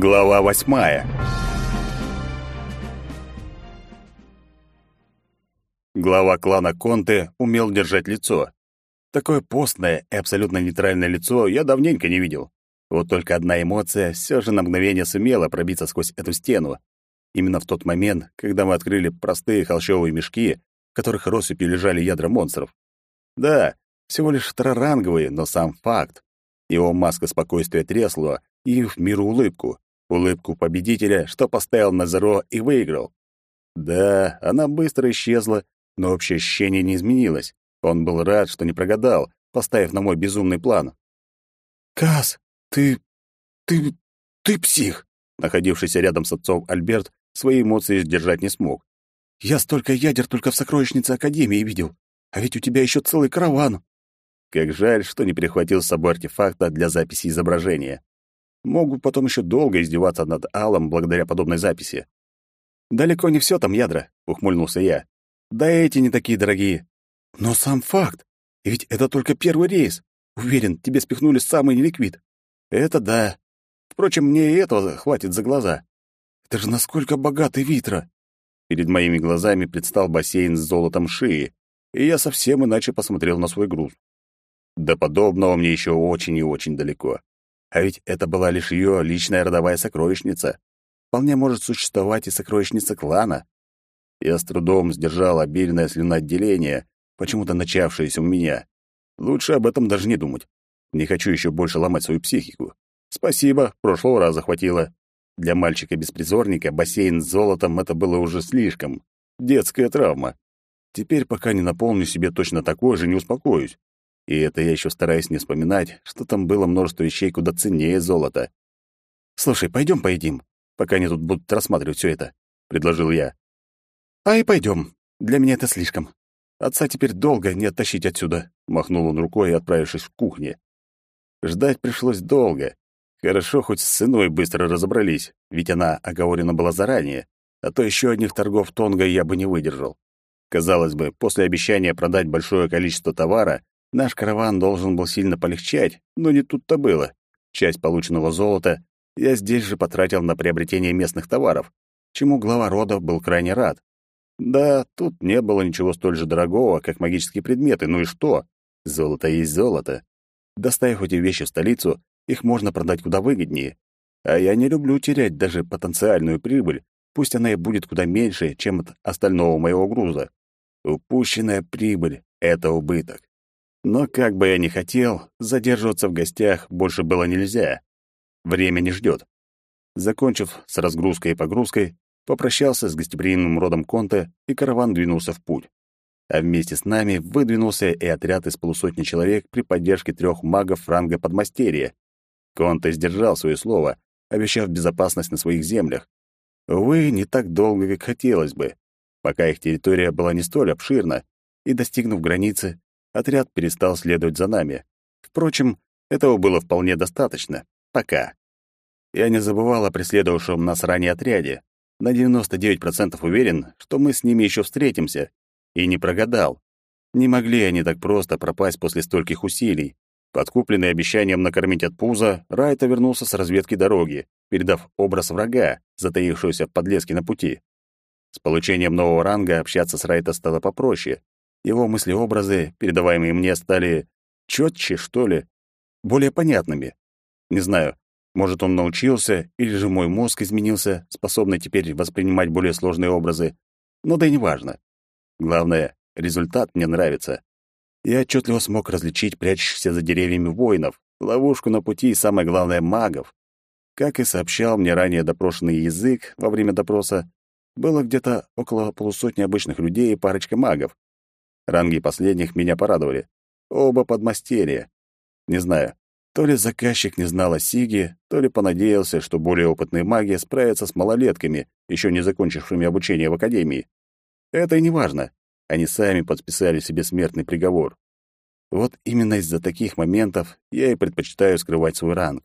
Глава восьмая. Глава клана Конте умел держать лицо. Такое постное и абсолютно нейтральное лицо я давненько не видел. Вот только одна эмоция все же на мгновение сумела пробиться сквозь эту стену. Именно в тот момент, когда мы открыли простые холщовые мешки, в которых россыпью лежали ядра монстров. Да, всего лишь второранговые, но сам факт. Его маска спокойствия тресла, и в миру улыбку. Улыбку победителя, что поставил на зеро и выиграл. Да, она быстро исчезла, но общее ощущение не изменилось. Он был рад, что не прогадал, поставив на мой безумный план. «Кас, ты... ты... ты псих!» Находившийся рядом с отцом Альберт свои эмоции сдержать не смог. «Я столько ядер только в сокровищнице Академии видел, а ведь у тебя еще целый караван!» Как жаль, что не перехватил с собой артефакта для записи изображения. Могу потом еще долго издеваться над Алом благодаря подобной записи. «Далеко не все там ядра», — ухмыльнулся я. «Да эти не такие дорогие». «Но сам факт. Ведь это только первый рейс. Уверен, тебе спихнули самый неликвид». «Это да. Впрочем, мне и этого хватит за глаза». «Это же насколько богатый Витра!» Перед моими глазами предстал бассейн с золотом шеи, и я совсем иначе посмотрел на свой груз. До подобного мне еще очень и очень далеко. А ведь это была лишь ее личная родовая сокровищница. Вполне может существовать и сокровищница клана. Я с трудом сдержал обильное слюноотделение, почему-то начавшееся у меня. Лучше об этом даже не думать. Не хочу еще больше ломать свою психику. Спасибо, прошлого раза хватило. Для мальчика-беспризорника бассейн с золотом — это было уже слишком. Детская травма. Теперь, пока не наполню себе точно такой же, не успокоюсь. И это я еще стараюсь не вспоминать, что там было множество вещей куда ценнее золота. «Слушай, пойдем поедим, пока они тут будут рассматривать все это», — предложил я. «А и пойдем. Для меня это слишком. Отца теперь долго не оттащить отсюда», — махнул он рукой, отправившись в кухню. Ждать пришлось долго. Хорошо, хоть с ценой быстро разобрались, ведь она оговорена была заранее, а то еще одних торгов Тонга я бы не выдержал. Казалось бы, после обещания продать большое количество товара, Наш караван должен был сильно полегчать, но не тут-то было. Часть полученного золота я здесь же потратил на приобретение местных товаров, чему глава рода был крайне рад. Да, тут не было ничего столь же дорогого, как магические предметы, ну и что? Золото есть золото. Доставив эти вещи в столицу, их можно продать куда выгоднее. А я не люблю терять даже потенциальную прибыль, пусть она и будет куда меньше, чем от остального моего груза. Упущенная прибыль — это убыток. Но как бы я ни хотел, задерживаться в гостях больше было нельзя. Время не ждет. Закончив с разгрузкой и погрузкой, попрощался с гостеприимным родом Конте, и караван двинулся в путь. А вместе с нами выдвинулся и отряд из полусотни человек при поддержке трех магов ранга подмастерья. Конте сдержал свое слово, обещав безопасность на своих землях. Увы, не так долго, как хотелось бы, пока их территория была не столь обширна, и, достигнув границы, отряд перестал следовать за нами. Впрочем, этого было вполне достаточно. Пока. Я не забывал о преследовавшем нас ранее отряде. На 99% уверен, что мы с ними еще встретимся. И не прогадал. Не могли они так просто пропасть после стольких усилий. Подкупленный обещанием накормить от пуза, Райта вернулся с разведки дороги, передав образ врага, затаившегося в подлеске на пути. С получением нового ранга общаться с Райта стало попроще. Его мысли-образы, передаваемые мне, стали четче, что ли, более понятными. Не знаю, может, он научился, или же мой мозг изменился, способный теперь воспринимать более сложные образы. Но да и неважно. Главное, результат мне нравится. Я отчетливо смог различить прячущихся за деревьями воинов, ловушку на пути и, самое главное, магов. Как и сообщал мне ранее допрошенный язык во время допроса, было где-то около полусотни обычных людей и парочка магов. Ранги последних меня порадовали. Оба подмастерья. Не знаю, то ли заказчик не знал о Сиге, то ли понадеялся, что более опытные маги справятся с малолетками, еще не закончившими обучение в академии. Это и не важно. Они сами подписали себе смертный приговор. Вот именно из-за таких моментов я и предпочитаю скрывать свой ранг.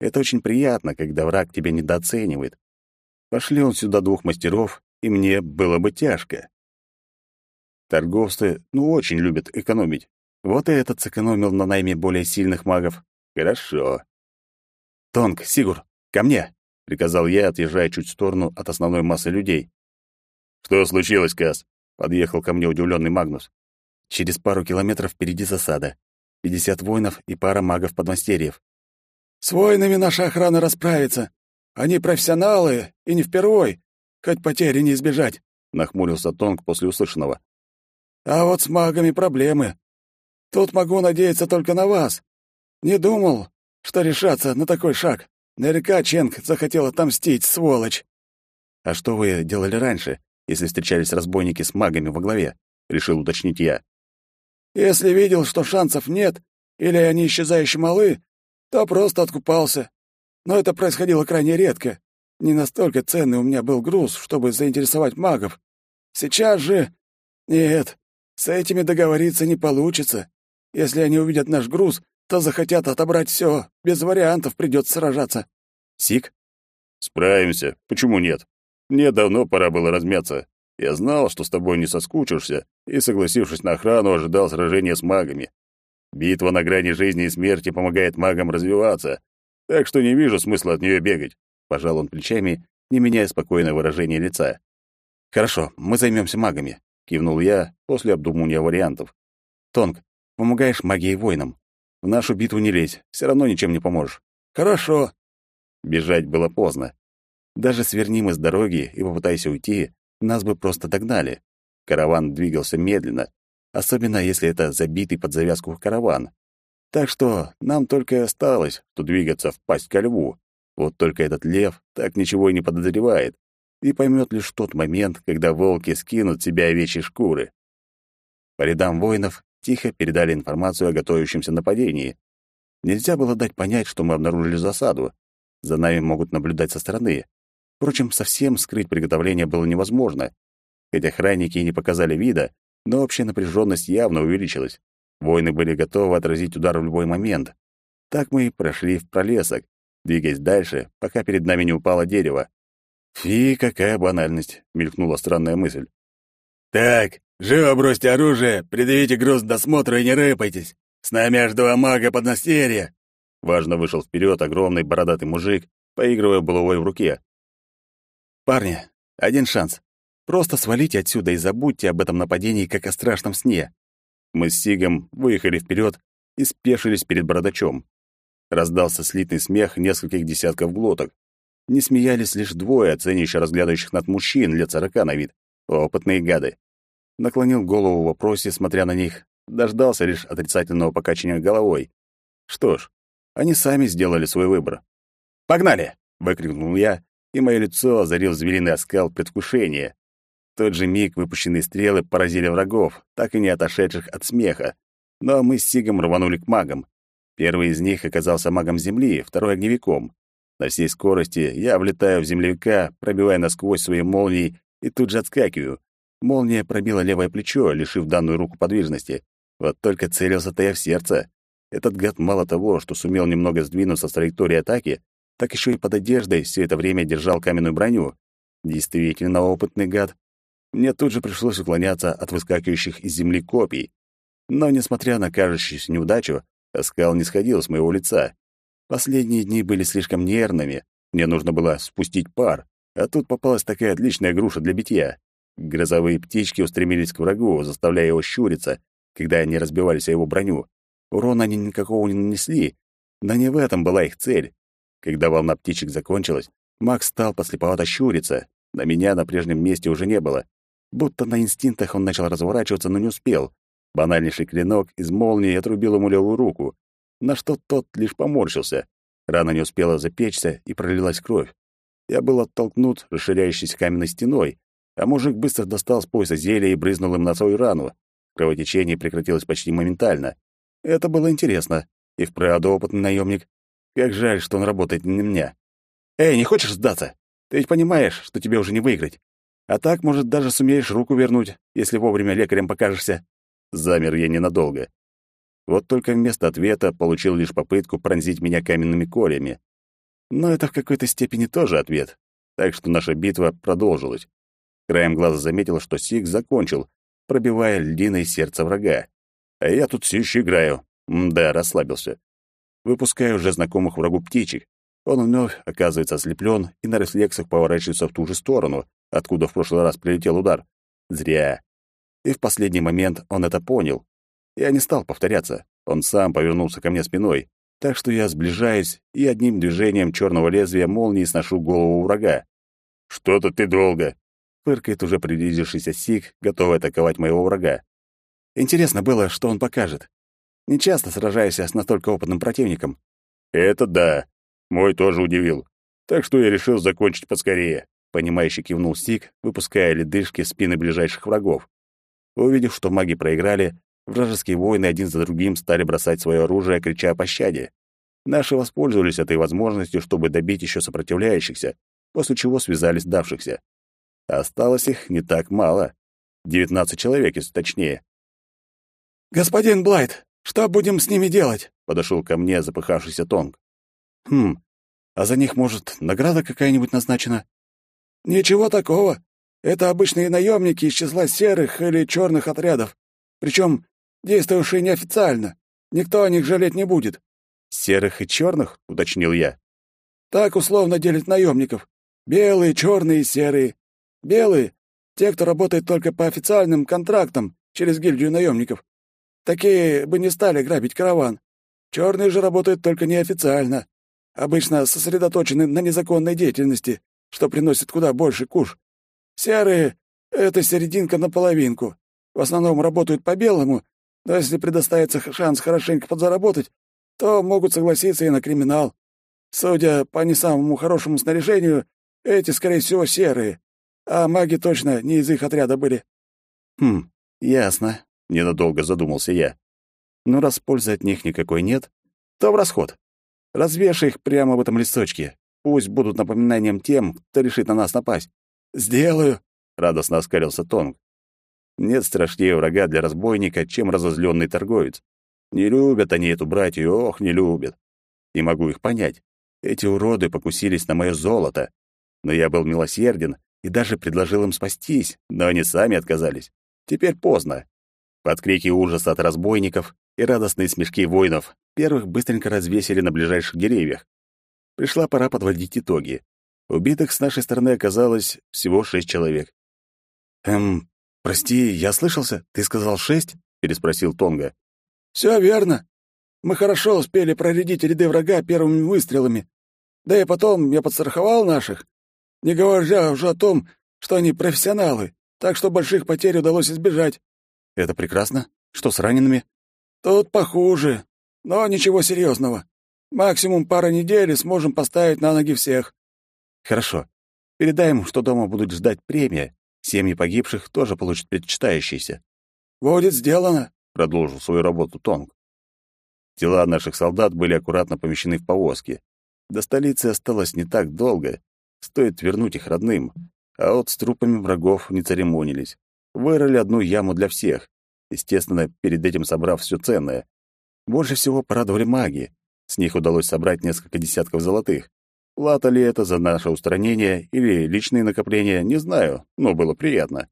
Это очень приятно, когда враг тебя недооценивает. Пошли он сюда двух мастеров, и мне было бы тяжко. Торговцы, ну, очень любят экономить. Вот и этот сэкономил на найме более сильных магов. Хорошо. Тонг, Сигур, ко мне. — приказал я, отъезжая чуть в сторону от основной массы людей. «Что случилось, Кас?» — подъехал ко мне удивленный Магнус. «Через пару километров впереди засада. Пятьдесят воинов и пара магов-подмастерьев». «С воинами наша охрана расправится. Они профессионалы и не впервой, хоть потери не избежать», — нахмурился Тонг после услышанного. «А вот с магами проблемы. Тут могу надеяться только на вас. Не думал, что решаться на такой шаг. Наверняка Ченг захотел отомстить, сволочь. А что вы делали раньше, если встречались разбойники с магами во главе? Решил уточнить я. Если видел, что шансов нет, или они исчезающе малы, то просто откупался. Но это происходило крайне редко. Не настолько ценный у меня был груз, чтобы заинтересовать магов. Сейчас же... Нет, с этими договориться не получится. Если они увидят наш груз, то захотят отобрать все. Без вариантов придется сражаться. Сик? Справимся. Почему нет? Мне давно пора было размяться. Я знал, что с тобой не соскучишься, и, согласившись на охрану, ожидал сражения с магами. Битва на грани жизни и смерти помогает магам развиваться, так что не вижу смысла от нее бегать. Пожал он плечами, не меняя спокойное выражение лица. Хорошо, мы займемся магами, кивнул я после обдумывания вариантов. Тонг, помогаешь магией воинам. В нашу битву не лезь, все равно ничем не поможешь. Хорошо. Бежать было поздно. Даже сверни с дороги и попытайся уйти, нас бы просто догнали. Караван двигался медленно, особенно если это забитый под завязку караван. Так что нам только и осталось, что двигаться в пасть ко льву. Вот только этот лев так ничего и не подозревает и поймет лишь тот момент, когда волки скинут себя овечьи шкуры. По рядам воинов тихо передали информацию о готовящемся нападении. Нельзя было дать понять, что мы обнаружили засаду. За нами могут наблюдать со стороны. Впрочем, совсем скрыть приготовление было невозможно. Хотя охранники и не показали вида, но общая напряженность явно увеличилась. Воины были готовы отразить удар в любой момент. Так мы и прошли в пролесок, двигаясь дальше, пока перед нами не упало дерево. «Фи, какая банальность!» — мелькнула странная мысль. «Так, живо бросьте оружие, предъявите груз досмотра и не рыпайтесь. С нами аж два мага поднастерья!» Важно вышел вперед огромный бородатый мужик, поигрывая булавой в руке. «Парни, один шанс. Просто свалите отсюда и забудьте об этом нападении, как о страшном сне». Мы с Сигом выехали вперед и спешились перед бородачом. Раздался слитный смех нескольких десятков глоток. Не смеялись лишь двое, оценивающе разглядывающих над мужчин лет сорока на вид. Опытные гады. Наклонил голову в вопросе, смотря на них. Дождался лишь отрицательного покачивания головой. Что ж, они сами сделали свой выбор. «Погнали!» — выкрикнул я, и мое лицо озарил звериный оскал предвкушения. В тот же миг выпущенные стрелы поразили врагов, так и не отошедших от смеха. Но мы с Сигом рванули к магам. Первый из них оказался магом Земли, второй — огневиком. На всей скорости я влетаю в землевика, пробивая насквозь своей молнией и тут же отскакиваю. Молния пробила левое плечо, лишив данную руку подвижности. Вот только целился-то я в сердце. Этот гад мало того, что сумел немного сдвинуться с траектории атаки, так еще и под одеждой все это время держал каменную броню. Действительно опытный гад. Мне тут же пришлось уклоняться от выскакивающих из земли копий. Но, несмотря на кажущуюся неудачу, оскал не сходил с моего лица. Последние дни были слишком нервными, мне нужно было спустить пар, а тут попалась такая отличная груша для битья. Грозовые птички устремились к врагу, заставляя его щуриться, когда они разбивались о его броню. Урона они никакого не нанесли, но не в этом была их цель. Когда волна птичек закончилась, Макс стал послеповато щуриться. На меня на прежнем месте уже не было. Будто на инстинктах он начал разворачиваться, но не успел. Банальнейший клинок из молнии отрубил ему левую руку на что тот лишь поморщился. Рана не успела запечься, и пролилась кровь. Я был оттолкнут расширяющейся каменной стеной, а мужик быстро достал с пояса зелье и брызнул им на свою рану. Кровотечение прекратилось почти моментально. Это было интересно. И вправду опытный наемник. Как жаль, что он работает не на меня. «Эй, не хочешь сдаться? Ты ведь понимаешь, что тебе уже не выиграть. А так, может, даже сумеешь руку вернуть, если вовремя лекарем покажешься». Замер я ненадолго. Вот только вместо ответа получил лишь попытку пронзить меня каменными корями. Но это в какой-то степени тоже ответ. Так что наша битва продолжилась. Краем глаза заметил, что Сиг закончил, пробивая льдиное сердце врага. А я тут все еще играю. Да, расслабился. Выпускаю уже знакомых врагу птичек. Он вновь оказывается ослеплен и на рефлексах поворачивается в ту же сторону, откуда в прошлый раз прилетел удар. Зря. И в последний момент он это понял. Я не стал повторяться. Он сам повернулся ко мне спиной, так что я сближаюсь и одним движением черного лезвия молнии сношу голову врага. «Что-то ты долго!» — фыркает уже приблизившийся Сик, готовый атаковать моего врага. Интересно было, что он покажет. Не часто сражаюсь с настолько опытным противником. «Это да. Мой тоже удивил. Так что я решил закончить поскорее», — понимающе кивнул Сик, выпуская ледышки спины ближайших врагов. Увидев, что маги проиграли, вражеские воины один за другим стали бросать свое оружие, крича о пощаде. Наши воспользовались этой возможностью, чтобы добить еще сопротивляющихся, после чего связали сдавшихся. Осталось их не так мало. Девятнадцать человек, если точнее. «Господин Блайт, что будем с ними делать?» — подошел ко мне запыхавшийся Тонг. «Хм, а за них, может, награда какая-нибудь назначена?» «Ничего такого. Это обычные наемники из числа серых или черных отрядов, причем действующие неофициально. Никто о них жалеть не будет». «Серых и черных?» — уточнил я. «Так условно делят наемников. Белые, черные и серые. Белые — те, кто работает только по официальным контрактам через гильдию наемников. Такие бы не стали грабить караван. Черные же работают только неофициально. Обычно сосредоточены на незаконной деятельности, что приносит куда больше куш. Серые — это серединка на половинку. В основном работают по белому, но если предоставится шанс хорошенько подзаработать, то могут согласиться и на криминал. Судя по не самому хорошему снаряжению, эти, скорее всего, серые, а маги точно не из их отряда были. Хм, ясно, ненадолго задумался я. Но раз пользы от них никакой нет, то в расход. Развешай их прямо в этом листочке. Пусть будут напоминанием тем, кто решит на нас напасть. Сделаю, радостно оскалился Тонг. Нет страшнее врага для разбойника, чем разозленный торговец. Не любят они эту братью, ох, не любят. Не могу их понять. Эти уроды покусились на мое золото, но я был милосерден и даже предложил им спастись, но они сами отказались. Теперь поздно. Под крики ужаса от разбойников и радостные смешки воинов первых быстренько развесили на ближайших деревьях. Пришла пора подводить итоги. Убитых с нашей стороны оказалось всего шесть человек. «Эм, прости, я слышался? Ты сказал шесть?» — переспросил Тонга. «Все верно. Мы хорошо успели проредить ряды врага первыми выстрелами. Да и потом я подстраховал наших. Не говоря уже о том, что они профессионалы, так что больших потерь удалось избежать. Это прекрасно. Что с ранеными? Тут похуже, но ничего серьезного. Максимум пара недель и сможем поставить на ноги всех. Хорошо. Передай им, что дома будут ждать премия. Семьи погибших тоже получат предчитающиеся. Будет сделано, продолжил свою работу Тонг. Тела наших солдат были аккуратно помещены в повозки. До столицы осталось не так долго, Стоит вернуть их родным. А вот с трупами врагов не церемонились. Вырыли одну яму для всех, естественно, перед этим собрав все ценное. Больше всего порадовали маги. С них удалось собрать несколько десятков золотых. Плата ли это за наше устранение или личные накопления, не знаю, но было приятно.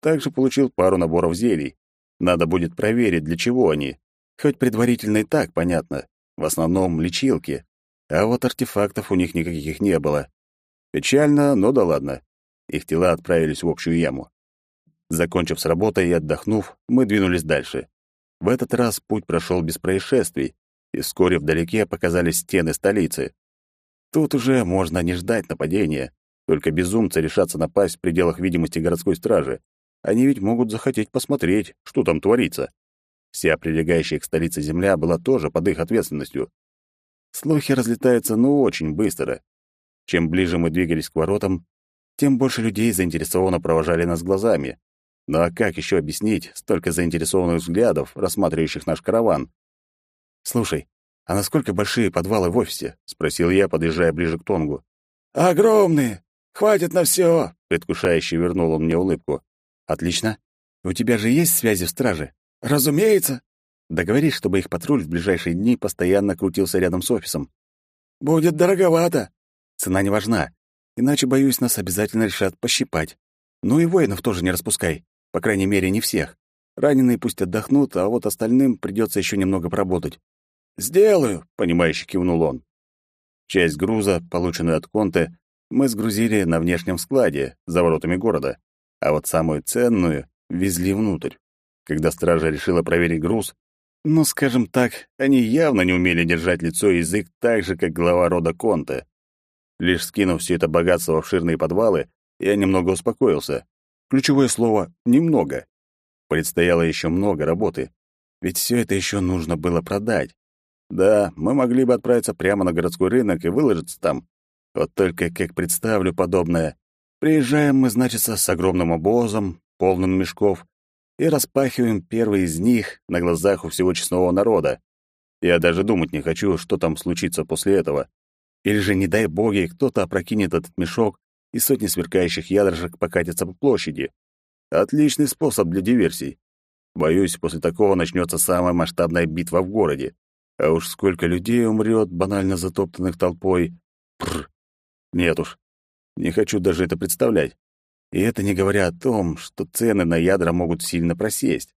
Также получил пару наборов зелий. Надо будет проверить, для чего они. Хоть предварительно и так понятно. В основном лечилки. А вот артефактов у них никаких не было. Печально, но да ладно. Их тела отправились в общую яму. Закончив с работой и отдохнув, мы двинулись дальше. В этот раз путь прошел без происшествий, и вскоре вдалеке показались стены столицы. Тут уже можно не ждать нападения, только безумцы решатся напасть в пределах видимости городской стражи. Они ведь могут захотеть посмотреть, что там творится. Вся прилегающая к столице земля была тоже под их ответственностью. Слухи разлетаются ну очень быстро, чем ближе мы двигались к воротам, тем больше людей заинтересованно провожали нас глазами. Ну а как еще объяснить столько заинтересованных взглядов, рассматривающих наш караван? «Слушай, а насколько большие подвалы в офисе?» — спросил я, подъезжая ближе к Тонгу. «Огромные! Хватит на все!» — предвкушающе вернул он мне улыбку. «Отлично. У тебя же есть связи в страже?» «Разумеется». Договорись, чтобы их патруль в ближайшие дни постоянно крутился рядом с офисом. «Будет дороговато. Цена не важна. Иначе, боюсь, нас обязательно решат пощипать. Ну и воинов тоже не распускай. По крайней мере, не всех. Раненые пусть отдохнут, а вот остальным придется еще немного поработать. «Сделаю», — понимающе кивнул он. Часть груза, полученную от Конте, мы сгрузили на внешнем складе, за воротами города, а вот самую ценную везли внутрь. Когда стража решила проверить груз, ну, скажем так, они явно не умели держать лицо и язык так же, как глава рода Конте. Лишь скинув все это богатство в обширные подвалы, я немного успокоился. Ключевое слово «немного». Предстояло еще много работы, ведь все это еще нужно было продать. Да, мы могли бы отправиться прямо на городской рынок и выложиться там. Вот только как представлю подобное. Приезжаем мы, значится, с огромным обозом, полным мешков, и распахиваем первый из них на глазах у всего честного народа. Я даже думать не хочу, что там случится после этого. Или же, не дай боги, кто-то опрокинет этот мешок, и сотни сверкающих ядрышек покатятся по площади. Отличный способ для диверсий. Боюсь, после такого начнется самая масштабная битва в городе. А уж сколько людей умрет, банально затоптанных толпой. Прр. Нет уж, не хочу даже это представлять. И это не говоря о том, что цены на ядра могут сильно просесть.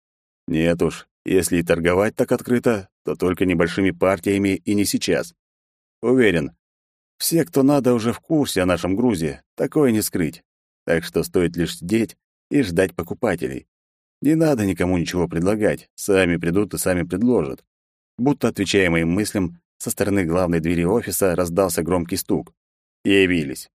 Нет уж, если и торговать так открыто, то только небольшими партиями и не сейчас. Уверен, все, кто надо, уже в курсе о нашем грузе, такое не скрыть. Так что стоит лишь сидеть и ждать покупателей. Не надо никому ничего предлагать, сами придут и сами предложат. Будто отвечая моим мыслям, со стороны главной двери офиса раздался громкий стук. И явились.